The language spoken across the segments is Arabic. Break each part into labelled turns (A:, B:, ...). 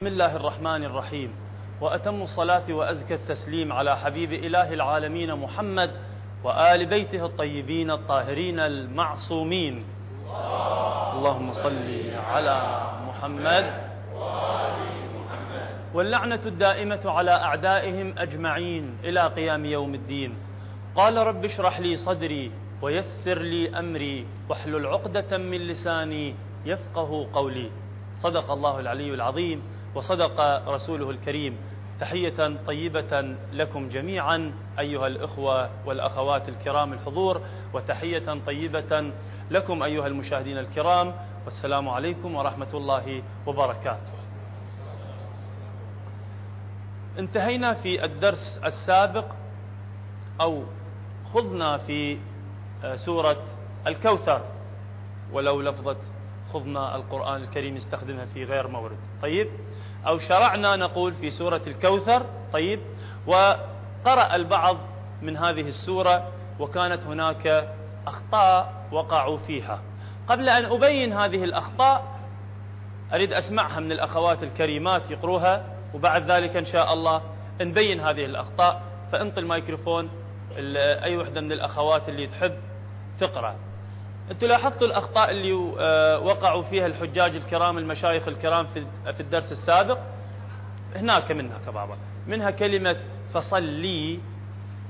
A: بسم الله الرحمن الرحيم. وأتم الصلاة وأزكى التسليم على حبيب إله العالمين محمد وآل بيته الطيبين الطاهرين المعصومين. اللهم صل على محمد واللعنة الدائمة على أعدائهم أجمعين إلى قيام يوم الدين. قال رب اشرح لي صدري ويسر لي أمري واحلل عقدة من لساني يفقه قولي. صدق الله العلي العظيم. وصدق رسوله الكريم. تحية طيبة لكم جميعا أيها الإخوة والأخوات الكرام الحضور وتحية طيبة لكم أيها المشاهدين الكرام. والسلام عليكم ورحمة الله وبركاته. انتهينا في الدرس السابق أو خضنا في سورة الكوثر. ولو لفظة خضنا القرآن الكريم استخدمها في غير مورد. طيب؟ أو شرعنا نقول في سورة الكوثر طيب وقرأ البعض من هذه السورة وكانت هناك أخطاء وقعوا فيها. قبل أن أبين هذه الأخطاء أريد أسمعها من الأخوات الكريمات يقروها وبعد ذلك إن شاء الله نبين هذه الأخطاء. فانطي الميكروفون أي وحدة من الأخوات اللي تحب تقرأ. أنتم لاحظتوا الأخطاء اللي وقعوا فيها الحجاج الكرام المشايخ الكرام في الدرس السابق؟ هناك منها كبابا منها كلمة فصلي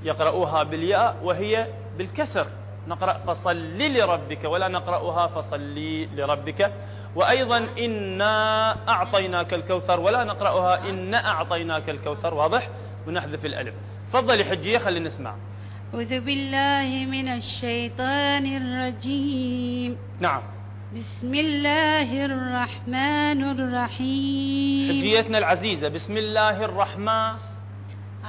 A: يقرؤوها بالياء وهي بالكسر. نقرأ فصلي لربك ولا نقرأها فصلي لربك. وأيضا إنا أعطيناك الكوثر ولا نقرأها إنا أعطيناك الكوثر. واضح؟ ونحذف الألف. تفضلي حجية خلينا نسمع.
B: أعوذ بالله من الشيطان الرجيم.
A: نعم.
B: بسم الله الرحمن الرحيم.
A: حجيتنا العزيزة بسم الله الرحمن.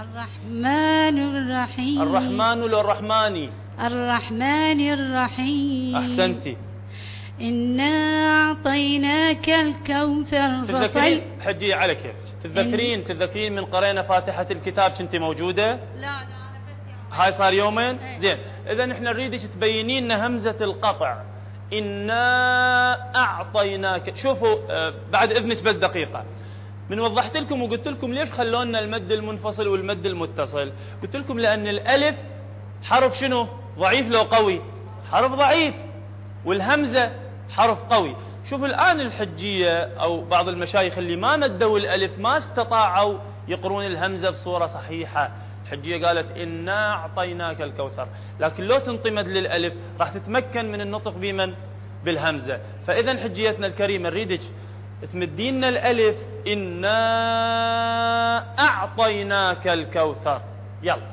B: الرحمن الرحيم.
A: الرحمن للرحمن
B: الرحمن الرحيم.
A: أحسنتي
B: إنا أعطيناك الكوثر
A: تذكرين؟ حجية على كيفك. تتذكرين تتذكرين من قرينا فاتحة الكتاب كنت موجودة؟
B: لا لا.
A: هاي صار يومين؟ زين. إذا إحنا نريدك تبينين لنا همزة القطع. إنا أعطيناك. شوفوا آه، بعد إذنك بس دقيقة. من وضحت لكم وقلت لكم ليش خلونا المد المنفصل والمد المتصل؟ قلت لكم لأن الألف حرف شنو؟ ضعيف لو قوي. حرف ضعيف. والهمزة حرف قوي. شوفوا الآن الحجية أو بعض المشايخ اللي ما مدوا الألف ما استطاعوا يقرون الهمزة بصورة صحيحة. الحجية قالت إنا أعطيناك الكوثر. لكن لو تنطمد للألف راح تتمكن من النطق بمن؟ بالهمزة. فإذا حجيتنا الكريمة نريدك تمدين الألف إنا أعطيناك الكوثر. يلا.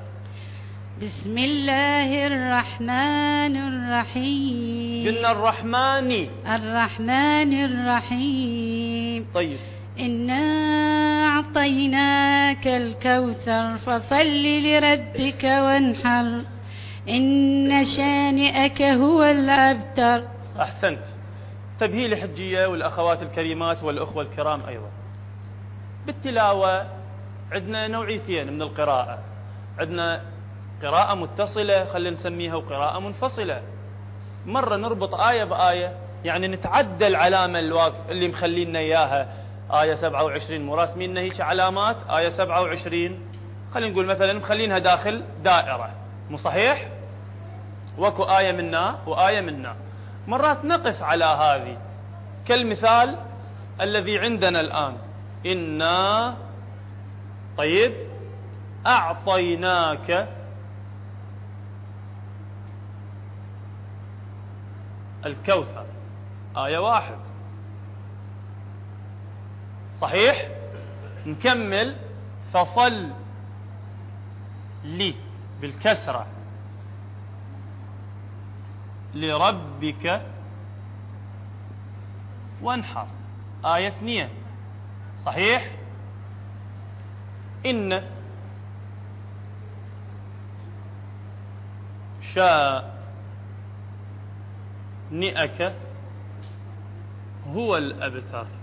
B: بسم الله الرحمن الرحيم.
A: قلنا الرحمن.
B: الرحمن الرحيم.
A: طيب.
B: إنا أعطيناك الكوثر فصل لربك وانحر إن شانئك هو الأبتر
A: أحسنت. تبهي لحجية والأخوات الكريمات والأخوة الكرام أيضا. بالتلاوة عندنا نوعيتين من القراءة. عندنا قراءة متصلة خلينا نسميها وقراءة منفصلة. مرة نربط آية بآية يعني نتعدى العلامة اللي مخلينا إياها. آية 27 مو راسمين هيك علامات. آية 27 خلينا نقول مثلا مخلينها داخل دائرة. مو صحيح؟ وكو آية منا وآية منا مرات نقف على هذه. كالمثال الذي عندنا الآن. إنا طيب أعطيناك الكوثر. آية واحد. صحيح؟ نكمل. فصل لي بالكسرة. لربك وانحر. آية اثنين. صحيح؟ إن شاء نئك هو الأبتر.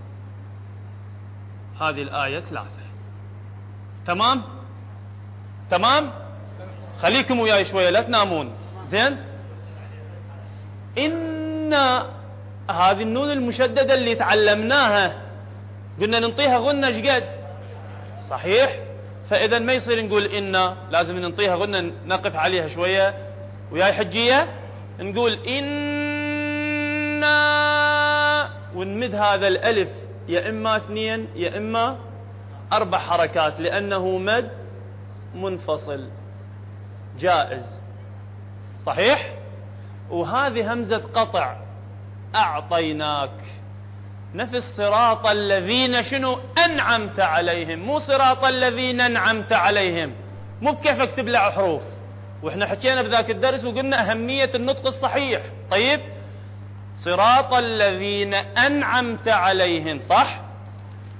A: هذه الآية ثلاثة. تمام؟ تمام؟ خليكم وياي شوية لا تنامون. زين؟ إن هذه النون المشددة اللي تعلمناها قلنا ننطيها غنة شقد صحيح؟ فإذا ما يصير نقول إنا لازم ننطيها غنة نقف عليها شوية. وياي حجية؟ نقول إنا ونمد هذا الألف. يا إما اثنين يا إما أربع حركات لأنه مد منفصل جائز. صحيح؟ وهذه همزة قطع. أعطيناك. نفس صراط الذين شنو؟ أنعمت عليهم. مو صراط الذين أنعمت عليهم. مو بكيفك تبلع حروف. وإحنا حكينا بذاك الدرس وقلنا أهمية النطق الصحيح. طيب؟ صراط الذين أنعمت عليهم صح؟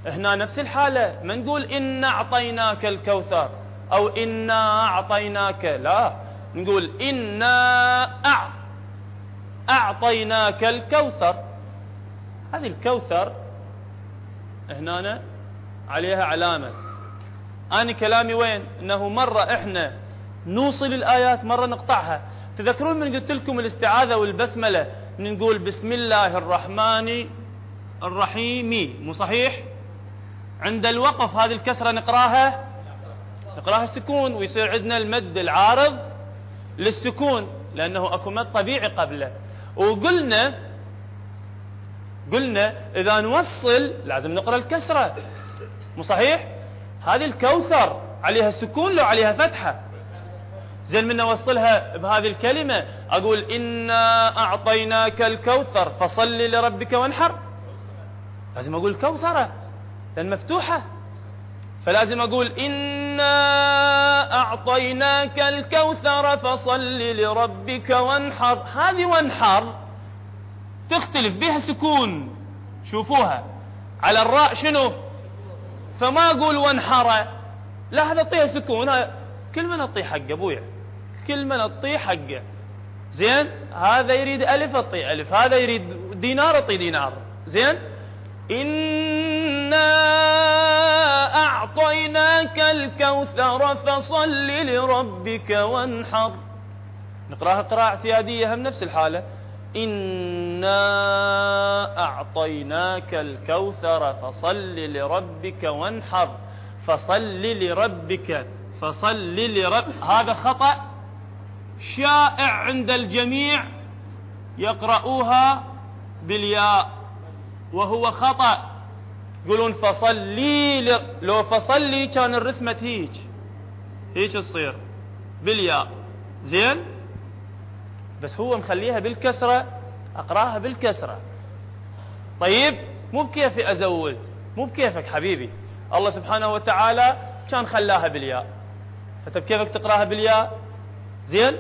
A: هنا نفس الحالة ما نقول إنا أعطيناك الكوثر أو إنا أعطيناك لا نقول إنا أع أعطيناك الكوثر. هذه الكوثر هنا عليها علامة. أنا كلامي وين؟ إنه مرة إحنا نوصل الآيات مرة نقطعها. تذكرون من قلت لكم الاستعاذة والبسملة؟ نقول بسم الله الرحمن الرحيم. مو صحيح؟ عند الوقف هذه الكسرة نقراها؟ نقراها السكون ويصير عندنا المد العارض للسكون لأنه أكو مد طبيعي قبله. وقلنا قلنا إذا نوصل لازم نقرأ الكسرة. مو صحيح؟ هذه الكوثر عليها سكون لو عليها فتحة. زين من أوصلها بهذه الكلمة. أقول إنا أعطيناك الكوثر فصل لربك وانحر. لازم أقول كوثرة لأن مفتوحة. فلازم أقول إنا أعطيناك الكوثر فصل لربك وانحر. هذه وانحر تختلف بها سكون. شوفوها. على الراء شنو؟ فما أقول وانحر. لا هذا طيها سكون. كل من أطي حقه أبويا. كل من حقه. زين؟ هذا يريد ألف أطي ألف. هذا يريد دينار أطي دينار. زين؟ إنا أعطيناك الكوثر فصل لربك وانحر. نقرأها قراءة اعتيادية هم نفس الحالة. إنا أعطيناك الكوثر فصل لربك وانحر. فصل لربك فصل لرب هذا خطأ شائع عند الجميع يقرؤوها بالياء وهو خطأ. يقولون فصلي. لو فصلي كان الرسمة هيك. هيك تصير. بالياء. زين؟ بس هو مخليها بالكسرة أقراها بالكسرة. طيب مو بكيفي أزود. مو بكيفك حبيبي. الله سبحانه وتعالى كان خلاها بالياء. فانت بكيفك تقراها بالياء؟ زين؟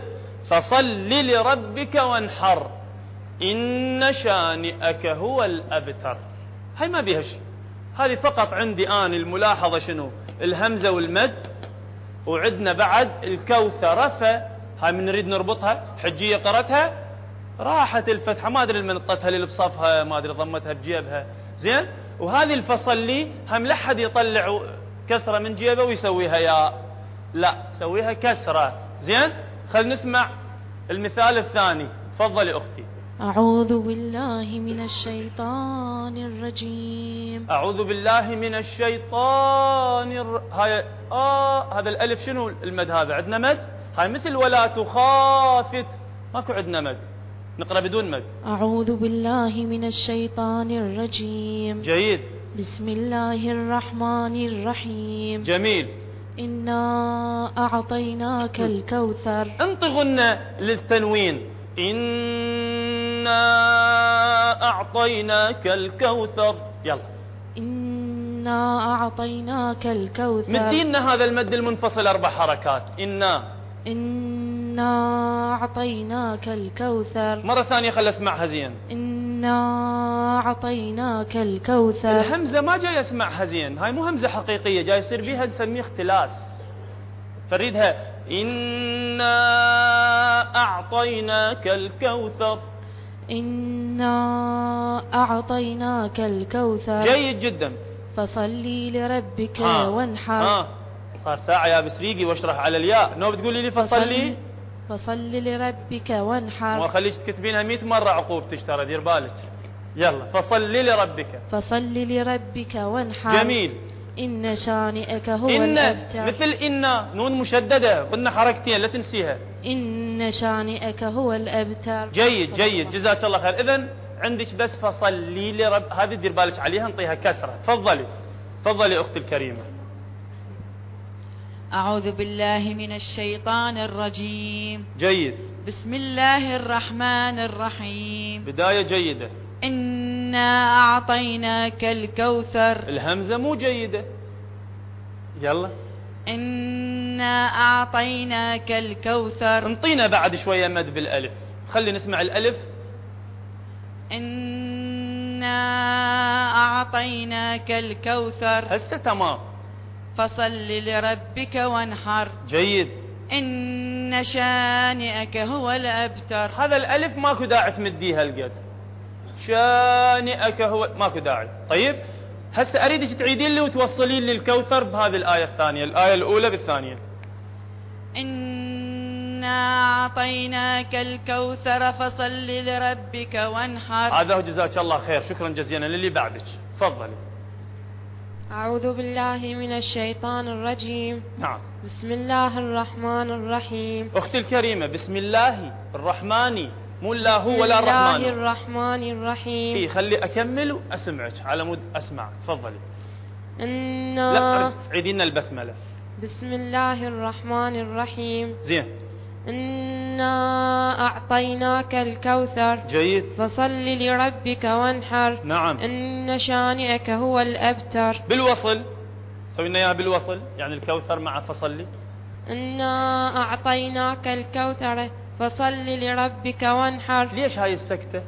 A: فصل لربك وانحر إن شانئك هو الأبتر. هاي ما بيها شيء. هذه فقط عندي آن الملاحظة شنو؟ الهمزة والمد. وعندنا بعد الكوثرة هاي من نريد نربطها؟ حجية قرتها راحت الفتحة. ما أدري من اللي بصفها ما أدري ضمتها بجيبها. زين؟ وهذه الفصل لي هم لحد يطلع كسرة من جيبه ويسويها يا لا سويها كسرة. زين؟ خل نسمع المثال الثاني. تفضلي أختي.
B: أعوذ بالله من الشيطان الرجيم.
A: أعوذ بالله من الشيطان الر... هاي آه هذا الألف شنو المد هذا؟ عندنا مد؟ هاي مثل ولا تخافت. ماكو عندنا مد. نقرأ بدون مد.
B: أعوذ بالله من الشيطان الرجيم.
A: جيد.
B: بسم الله الرحمن الرحيم.
A: جميل.
B: إنا أعطيناك الكوثر.
A: انطغن للتنوين. إنا أعطيناك الكوثر. يلا.
B: إنا أعطيناك الكوثر.
A: مدينا هذا المد المنفصل أربع حركات؟ إنا.
B: إنا أعطيناك الكوثر.
A: مرة ثانية خل أسمعها زين.
B: إنا أعطيناك الكوثر.
A: الهمزة ما جاي أسمعها زين. هاي مو همزة حقيقية جاي يصير بيها نسميه اختلاس. فريدها إنا أعطيناك الكوثر.
B: إنا أعطيناك الكوثر.
A: جيد جدا.
B: فصلي لربك. وانحر.
A: ها. صار ساعة يا بسريقي واشرح على الياء. نوب تقولي لي فصلي
B: فصل لربك
A: ما
B: وانحر
A: خليك تكتبينها 100 مرة عقوبتك ترى دير بالك. يلا فصل لربك.
B: فصل لربك وانحر.
A: جميل.
B: إن شانئك هو
A: إن
B: الأبتر.
A: مثل إن نون مشددة قلنا حركتين لا تنسيها.
B: إن شانئك هو الأبتر.
A: جيد جيد جزاك الله خير. إذا عندك بس فصلي لرب هذه دير بالك عليها انطيها كسرة. تفضلي تفضلي أختي الكريمة.
C: أعوذ بالله من الشيطان الرجيم.
A: جيد.
C: بسم الله الرحمن الرحيم.
A: بداية جيدة.
C: إنا أعطيناك الكوثر.
A: الهمزة مو جيدة. يلا.
C: إنا أعطيناك الكوثر.
A: انطينا بعد شوية مد بالألف. خلي نسمع الألف.
C: إنا أعطيناك الكوثر.
A: هسه تمام.
C: فصل لربك وانحر.
A: جيد.
C: إن شانئك هو الأبتر.
A: هذا الألف ماكو داعي تمديها القد شانئك هو ماكو داعي. طيب هسه أريدك تعيدين لي وتوصلين لي الكوثر بهذه الآية الثانية الآية الأولى بالثانية.
C: إنا أعطيناك الكوثر فصل لربك وانحر.
A: هذا هو جزاك الله خير. شكرا جزيلا للي بعدك. تفضلي.
B: أعوذ بالله من الشيطان الرجيم.
A: نعم.
B: بسم الله الرحمن الرحيم.
A: أختي الكريمة بسم الله الرحمن مو الله
B: بسم
A: ولا
B: الله
A: الرحمن.
B: الرحمن الرحيم.
A: إيه خلي أكمل وأسمعك على مود أسمع. تفضلي. لا
B: إنا
A: عيدي لنا البسملة.
B: بسم الله الرحمن الرحيم.
A: زين.
B: إنا أعطيناك الكوثر.
A: جيد.
B: فصل لربك وانحر.
A: نعم.
B: إن شانئك هو الأبتر.
A: بالوصل. سوينا اياها بالوصل. يعني الكوثر مع فصلي.
B: إنا أعطيناك الكوثر. فصل لربك وانحر.
A: ليش هاي السكتة؟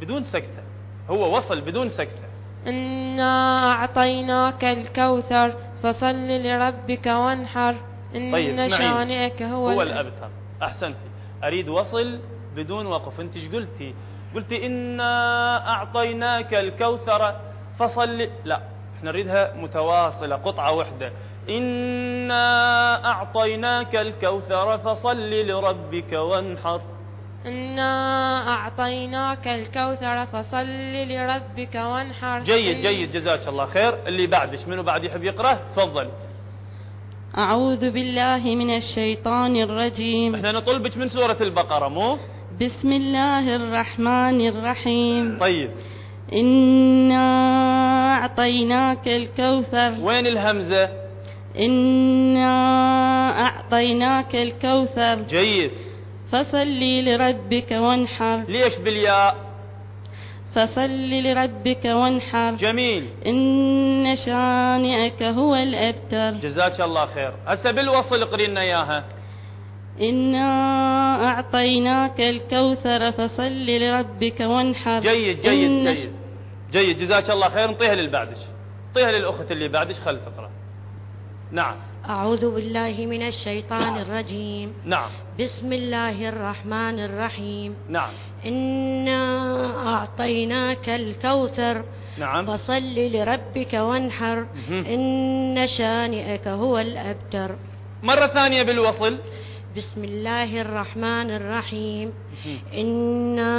A: بدون سكتة. هو وصل بدون سكتة.
B: إنا أعطيناك الكوثر. فصل لربك وانحر. إن
A: طيب.
B: شانئك هو,
A: هو
B: الأبتر.
A: أحسنتي أريد وصل بدون وقف. أنت إيش قلتي؟ قلتي إنا أعطيناك الكوثر فصل. لا إحنا نريدها متواصلة قطعة واحدة. إنا أعطيناك الكوثر فصل لربك وانحر.
B: إنا أعطيناك الكوثر فصل لربك وانحر.
A: جيد جيد جزاك الله خير. اللي بعدش منو بعد يحب يقرأ؟ تفضل.
D: أعوذ بالله من الشيطان الرجيم.
A: إحنا نطلبك من سورة البقرة مو؟
D: بسم الله الرحمن الرحيم.
A: طيب.
D: إنا أعطيناك الكوثر.
A: وين الهمزة؟
D: إنا أعطيناك الكوثر.
A: جيد.
D: فصل لربك وانحر.
A: ليش بالياء؟
D: فصل لربك وانحر.
A: جميل.
D: إن شانئك هو الأبتر.
A: جزاك الله خير. هسه بالوصل قرينا إياها.
D: إنا أعطيناك الكوثر فصل لربك وانحر.
A: جيد جيد
D: إن
A: جيد. جيد جزاك الله خير. انطيها للبعدش انطيها للأخت اللي بعدش خل تقرا نعم.
E: أعوذ بالله من الشيطان الرجيم.
A: نعم.
E: بسم الله الرحمن الرحيم.
A: نعم.
E: إنا أعطيناك الكوثر.
A: نعم.
E: فصل لربك وانحر. إن شانئك هو الأبتر.
A: مرة ثانية بالوصل.
E: بسم الله الرحمن الرحيم. إنا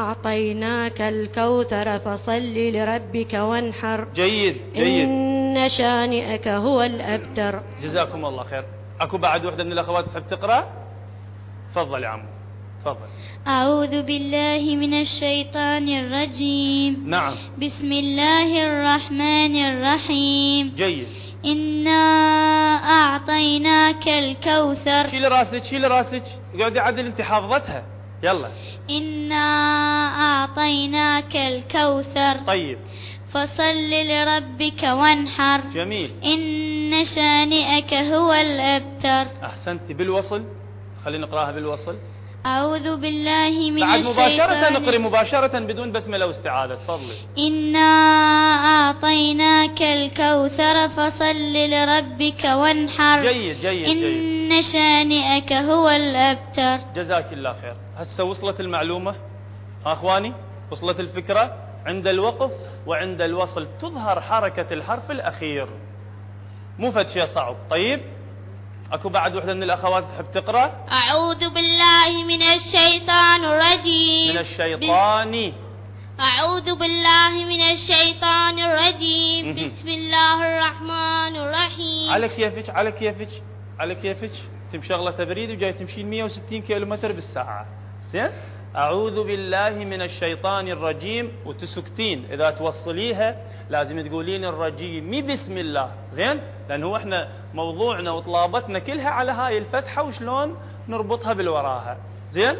E: أعطيناك الكوثر. فصل لربك وانحر.
A: جيد جيد.
E: إن شانئك هو الأبتر.
A: جزاكم الله خير. أكو بعد وحدة من الأخوات تحب تقرأ؟ تفضل يا عمو. تفضل.
F: أعوذ بالله من الشيطان الرجيم.
A: نعم.
F: بسم الله الرحمن الرحيم.
A: جيد.
F: إنا أعطيناك الكوثر.
A: شيل راسك شيل راسك. قاعد عدل انت حافظتها يلا.
F: إنا أعطيناك الكوثر.
A: طيب.
F: فصل لربك وانحر.
A: جميل.
F: إن شانئك هو الأبتر.
A: احسنتي بالوصل. خلينا نقراها بالوصل.
F: أعوذ بالله من
A: بعد مباشرة نقري مباشرة بدون بسملة واستعاذة. تفضلي.
F: إنا أعطيناك الكوثر فصل لربك وانحر.
A: جيد جيد جيد.
F: إن شانئك هو الأبتر.
A: جزاك الله خير. هسه وصلت المعلومة؟ ها أخواني وصلت الفكرة؟ عند الوقف وعند الوصل تظهر حركة الحرف الأخير. مو فد شيء صعب. طيب أكو بعد وحدة من الأخوات تحب تقرأ؟
F: أعوذ بالله من الشيطان الرجيم.
A: من الشيطان.
F: أعوذ بالله من الشيطان الرجيم. بسم الله الرحمن الرحيم.
A: على كيفك على كيفك على كيفك تم شغله تبريد وجاي تمشين 160 كيلو متر بالساعة. زين أعوذ بالله من الشيطان الرجيم. وتسكتين. إذا توصليها لازم تقولين الرجيم. بسم الله. زين؟ لأن هو إحنا موضوعنا وطلابتنا كلها على هاي الفتحة وشلون نربطها بالوراها. زين؟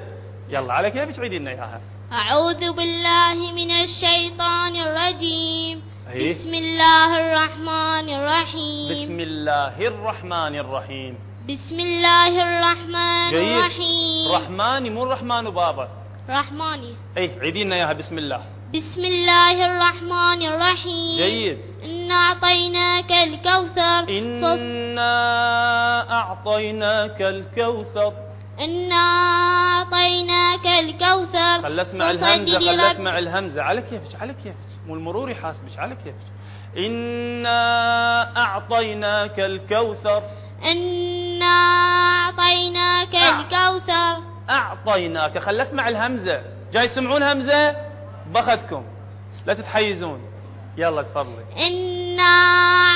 A: يلا على كيفك عيدي لنا إياها؟
F: أعوذ بالله من الشيطان الرجيم.
A: أيه.
F: بسم الله الرحمن الرحيم.
A: بسم الله الرحمن الرحيم.
F: بسم الله الرحمن
A: جيد
F: الرحيم
A: رحماني مو الرحمن وبابا
F: رحماني
A: اي عيدي لنا اياها بسم الله
F: بسم الله الرحمن الرحيم
A: جيد
F: إنا أعطيناك الكوثر
A: إنا أعطيناك الكوثر
F: إنا أعطيناك الكوثر
A: خل اسمع الهمزة خل اسمع الهمزة على كيفك على كيفك مو المرور يحاسبك على كيفك إنا أعطيناك الكوثر
F: إنا أعطيناك
A: أع-
F: الكوثر.
A: أعطيناك. خل أسمع الهمزة. جاي يسمعون همزة؟ بخدكم لا تتحيزون. يلا تفضلي.
F: إنا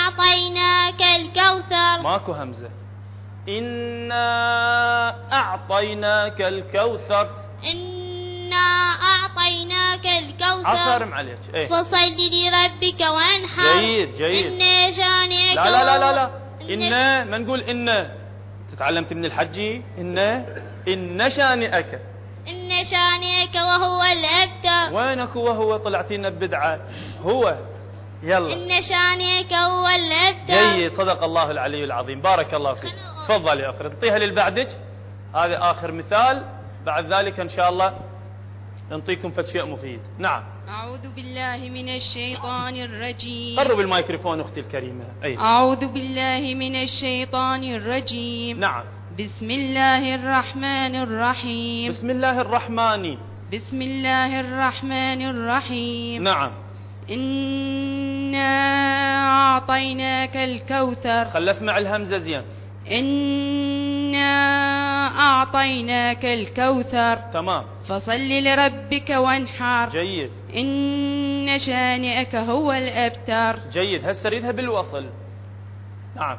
F: أعطيناك الكوثر.
A: ماكو همزة. إنا أعطيناك الكوثر.
F: إنا أعطيناك الكوثر.
A: عصر معليش إيه.
F: فصل لربك وانحر.
A: جيد، جيد.
F: إن شانئك
A: لا لا لا لا لا.
F: إن-
A: إن ما نقول إن تتعلمت من الحجي إن إن شانئك.
F: إن شانئك وهو الأبتر.
A: وينك وهو طلعتي لنا ببدعة هو. يلا.
F: إن شانئك هو الأبتر.
A: جيد. صدق الله العلي العظيم. بارك الله فيك. تفضل يا أخي. انطيها للبعدك هذا آخر مثال. بعد ذلك إن شاء الله نعطيكم فد شيء مفيد. نعم.
C: أعوذ بالله من الشيطان الرجيم.
A: قرب الميكروفون أختي الكريمة. أي.
C: أعوذ بالله من الشيطان الرجيم.
A: نعم.
C: بسم الله الرحمن الرحيم.
A: بسم الله الرحمن.
C: بسم الله الرحمن الرحيم.
A: نعم.
C: إنا أعطيناك الكوثر.
A: خل اسمع الهمزة زين.
C: إنا أعطيناك الكوثر.
A: تمام.
C: فصل لربك وانحر.
A: جيد.
C: إن شانئك هو الأبتر.
A: جيد هسه اريدها بالوصل. نعم.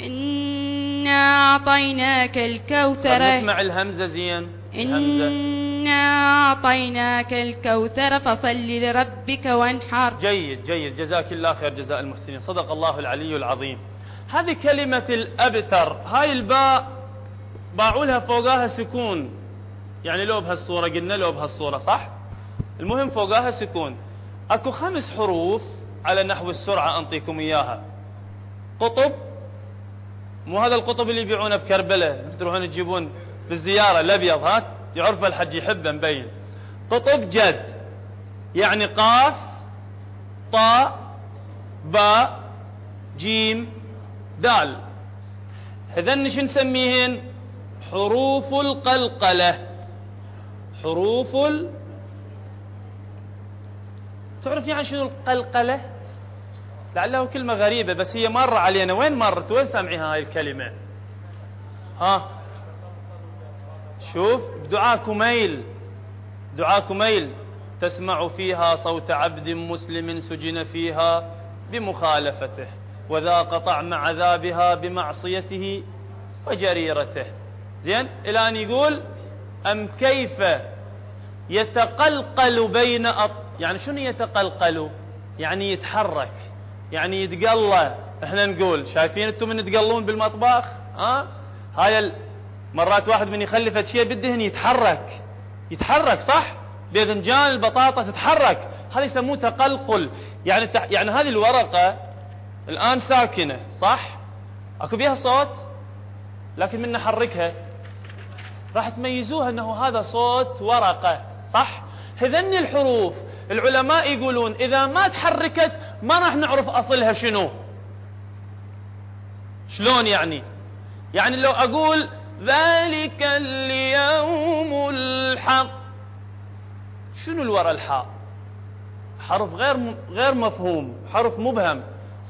C: إنا أعطيناك الكوثر.
A: نسمع الهمزة زين. الهمزة.
C: إنا أعطيناك الكوثر فصل لربك وانحر.
A: جيد جيد. جزاك الله خير جزاء المحسنين. صدق الله العلي العظيم. هذه كلمة الأبتر. هاي الباء باعوا لها فوقاها سكون. يعني لو بهالصورة قلنا لو بهالصورة صح؟ المهم فوقاها سكون. أكو خمس حروف على نحو السرعة أنطيكم إياها. قطب مو هذا القطب اللي يبيعونه بكربلاء تروحون تجيبون بالزيارة الأبيض ها؟ يعرفه الحج يحبه مبين. قطب جد يعني قاف طاء باء جيم دال. هذن شو نسميهن؟ حروف القلقلة. حروف ال... تعرف يعني شنو القلقلة؟ لعله كلمة غريبة بس هي مرة علينا. وين مرت وين سامعيها هاي الكلمة؟ ها؟ شوف دعاء كميل دعاء كميل تسمع فيها صوت عبد مسلم سجن فيها بمخالفته وذاق طعم عذابها بمعصيته وجريرته. زين إلى أن يقول أم كيف يتقلقل بين أط... يعني شنو يتقلقل؟ يعني يتحرك يعني يتقلى. إحنا نقول شايفين أنتم من تقلون بالمطبخ؟ ها؟ هاي. مرات واحد من يخلف شيء بالدهن يتحرك. يتحرك صح؟ باذنجان البطاطا تتحرك. هذا يسموه تقلقل. يعني ت... يعني هذه الورقة الآن ساكنة صح؟ أكو بيها صوت؟ لكن من نحركها. راح تميزوها إنه هذا صوت ورقة صح؟ هذني الحروف. العلماء يقولون إذا ما تحركت ما راح نعرف أصلها شنو. شلون يعني؟ يعني لو أقول ذلك اليوم الحق. شنو الورا الحاء؟ حرف غير. غير مفهوم حرف مبهم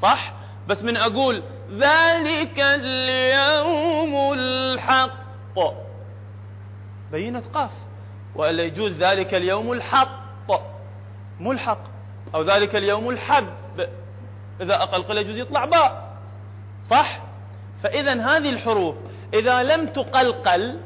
A: صح؟ بس من أقول ذلك اليوم الحق. بينت قاف. والا يجوز ذلك اليوم الحق. ملحق أو ذلك اليوم الحب. إذا أقلقل يجوز يطلع باء. صح؟ فإذا هذه الحروف إذا لم تقلقل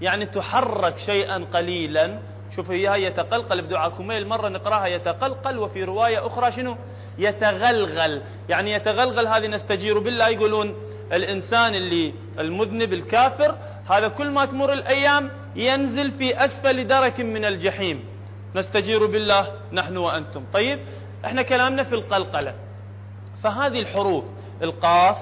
A: يعني تحرك شيئا قليلا شوف هي يتقلقل بدعاء كميل مرة نقراها يتقلقل وفي رواية أخرى شنو؟ يتغلغل. يعني يتغلغل هذه نستجير بالله يقولون الإنسان اللي المذنب الكافر هذا كل ما تمر الأيام ينزل في أسفل درك من الجحيم. نستجير بالله نحن وأنتم. طيب إحنا كلامنا في القلقلة. فهذه الحروف القاف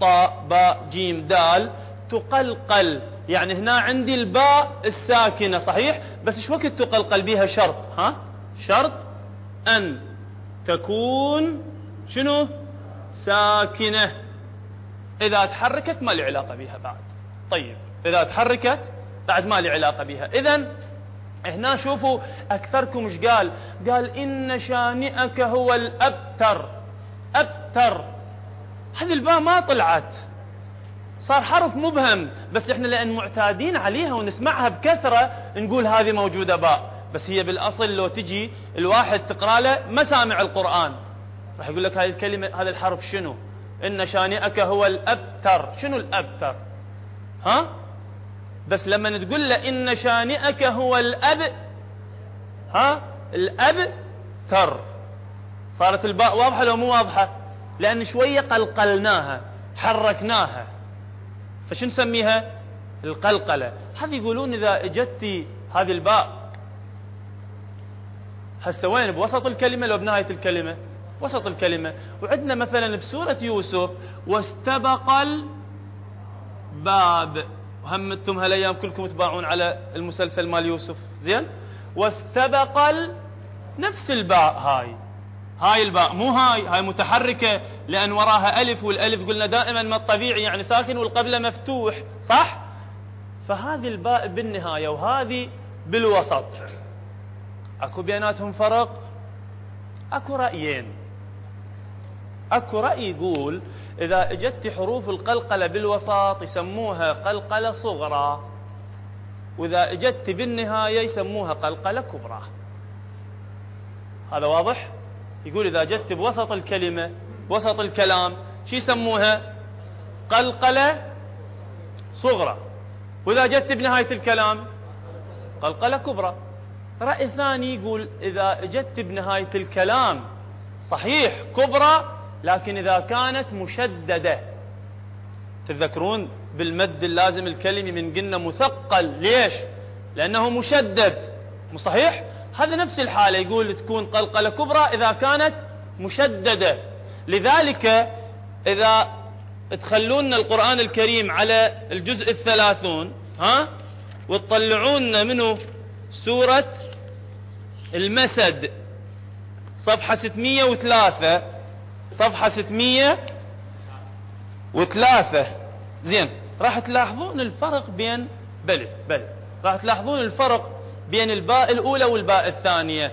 A: طاء باء جيم دال تقلقل. يعني هنا عندي الباء الساكنة صحيح؟ بس إيش وقت تقلقل بها شرط؟ ها؟ شرط أن تكون شنو؟ ساكنة. إذا تحركت ما لي علاقة بها بعد. طيب إذا تحركت بعد ما لي علاقة بها إذا هنا شوفوا أكثركم إيش قال؟ قال إن شانئك هو الأبتر. أبتر. هذه الباء ما طلعت. صار حرف مبهم. بس إحنا لأن معتادين عليها ونسمعها بكثرة نقول هذه موجودة باء. بس هي بالأصل لو تجي الواحد تقرأ له ما سامع القرآن. راح يقول لك هذه الكلمة هذا الحرف شنو؟ إن شانئك هو الأبتر، شنو الأبتر؟ ها؟ بس لما تقول له إن شانئك هو الأب ها؟ الأب تر. صارت الباء واضحة لو مو واضحة؟ لأن شوية قلقلناها حركناها. فشو نسميها؟ القلقلة. هذه يقولون إذا اجتي هذه الباء هسه وين؟ بوسط الكلمة لو بنهاية الكلمة؟ وسط الكلمة. وعندنا مثلا بسورة يوسف واستبق الباب. وهم أنتم هالأيام كلكم تباعون على المسلسل مال يوسف. زين؟ واستبق نفس الباء. هاي. هاي الباء. مو هاي. هاي متحركة لأن وراها ألف والألف قلنا دائما ما الطبيعي يعني ساكن والقبلة مفتوح. صح؟ فهذه الباء بالنهاية وهذه بالوسط. أكو بيناتهم فرق؟ أكو رأيين. أكو رأي يقول إذا اجت حروف القلقلة بالوسط يسموها قلقلة صغرى. وإذا اجت بالنهاية يسموها قلقلة كبرى. هذا واضح؟ يقول إذا جت بوسط الكلمة وسط الكلام شو يسموها؟ قلقلة صغرى. وإذا جت بنهاية الكلام قلقلة كبرى. رأي ثاني يقول إذا جت بنهاية الكلام صحيح كبرى لكن إذا كانت مشددة تذكرون بالمد اللازم الكلمي من قلنا مثقل ليش؟ لأنه مشدد. صحيح؟ هذا نفس الحالة يقول تكون قلقلة كبرى إذا كانت مشددة. لذلك إذا تخلون القرآن الكريم على الجزء الثلاثون ها؟ وتطلعون منه سورة المسد صفحة 603 صفحة 603 زين راح تلاحظون الفرق بين بل بل راح تلاحظون الفرق بين الباء الأولى والباء الثانية.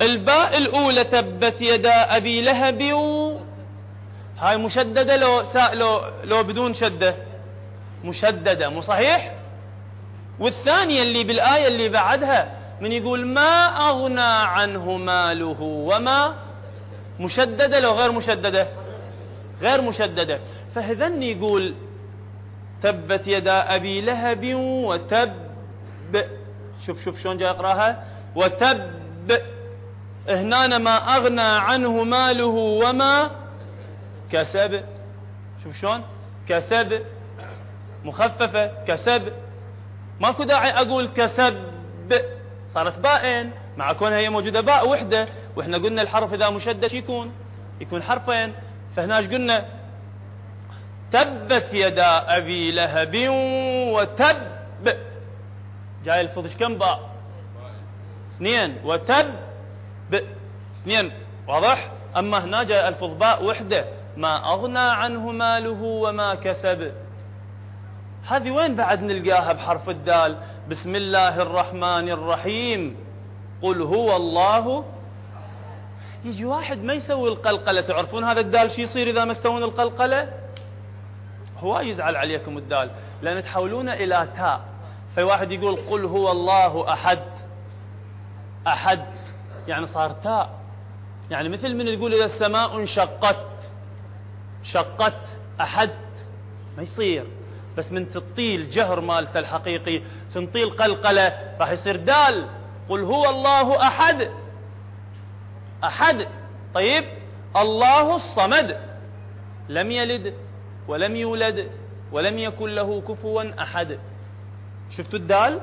A: الباء الأولى تبت يدا أبي لهب. هاي مشددة لو سا... لو لو بدون شدة. مشددة مو صحيح؟ والثانية اللي بالآية اللي بعدها من يقول ما أغنى عنه ماله وما مشددة لو غير مشددة؟ غير مشددة. فهذن يقول تبت يدا أبي لهب وتب. شوف شوف شلون جاي يقراها وتب. هنا ما أغنى عنه ماله وما كسب. شوف شلون؟ كسب. مخففة. كسب. ماكو داعي أقول كسب. صارت باءين مع كونها هي موجودة باء وحدة. وإحنا قلنا الحرف إذا مشدد يكون يكون حرفين. فهنا إيش قلنا تبت يدا أبي لهب وتب. جاي الفضش كم باء؟ اثنين. وتب. اثنين. واضح؟ أما هنا جاء الفظ باء وحده. ما أغنى عنه ماله وما كسب. هذه وين بعد نلقاها بحرف الدال؟ بسم الله الرحمن الرحيم. قل هو الله يجي واحد ما يسوي القلقلة. تعرفون هذا الدال شو يصير إذا ما استوون القلقلة؟ هو يزعل عليكم الدال. لأن تحولونه إلى تاء. في واحد يقول قل هو الله أحد. أحد. يعني صار تاء. يعني مثل من يقول إذا السماء انشقت. شقت. أحد. ما يصير. بس من تطيل جهر مالته الحقيقي تنطيل قلقلة راح يصير دال. قل هو الله أحد. أحد. طيب الله الصمد. لم يلد ولم يولد ولم يكن له كفوا أحد. شفتوا الدال؟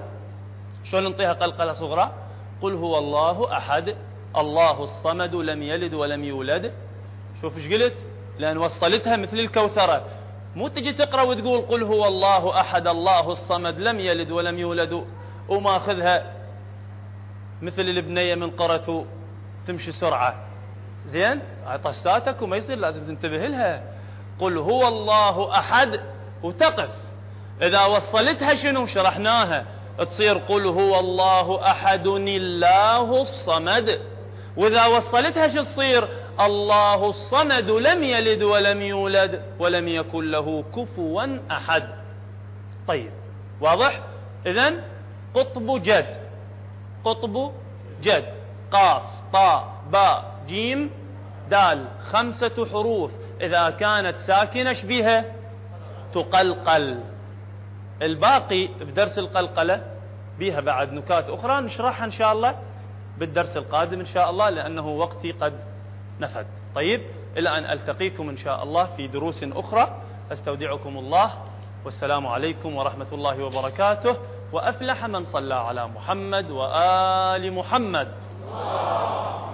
A: شلون نعطيها قلقلة صغرى؟ قل هو الله أحد. الله الصمد لم يلد ولم يولد. شوف إيش قلت؟ لأن وصلتها مثل الكوثرة مو تجي تقرأ وتقول قل هو الله أحد. الله الصمد لم يلد ولم يولد. وماخذها مثل البنية من قرة. تمشي سرعة. زين؟ طشاتك وما يصير لازم تنتبه لها. قل هو الله أحد وتقف. إذا وصلتها شنو؟ شرحناها. تصير قل هو الله أحد الله الصمد. وإذا وصلتها شو تصير؟ الله الصمد لم يلد ولم يولد ولم يكن له كفوا أحد. طيب واضح؟ إذا قطب جد. قطب جد. قاف. طاء باء جيم دال خمسة حروف. إذا كانت ساكنة شبيها تقلقل. الباقي في درس القلقلة بها بعد نكات أخرى نشرحها إن شاء الله بالدرس القادم إن شاء الله لأنه وقتي قد نفد. طيب إلى أن ألتقيكم إن شاء الله في دروس أخرى. أستودعكم الله. والسلام عليكم ورحمة الله وبركاته. وأفلح من صلى على محمد وآل محمد. Allah.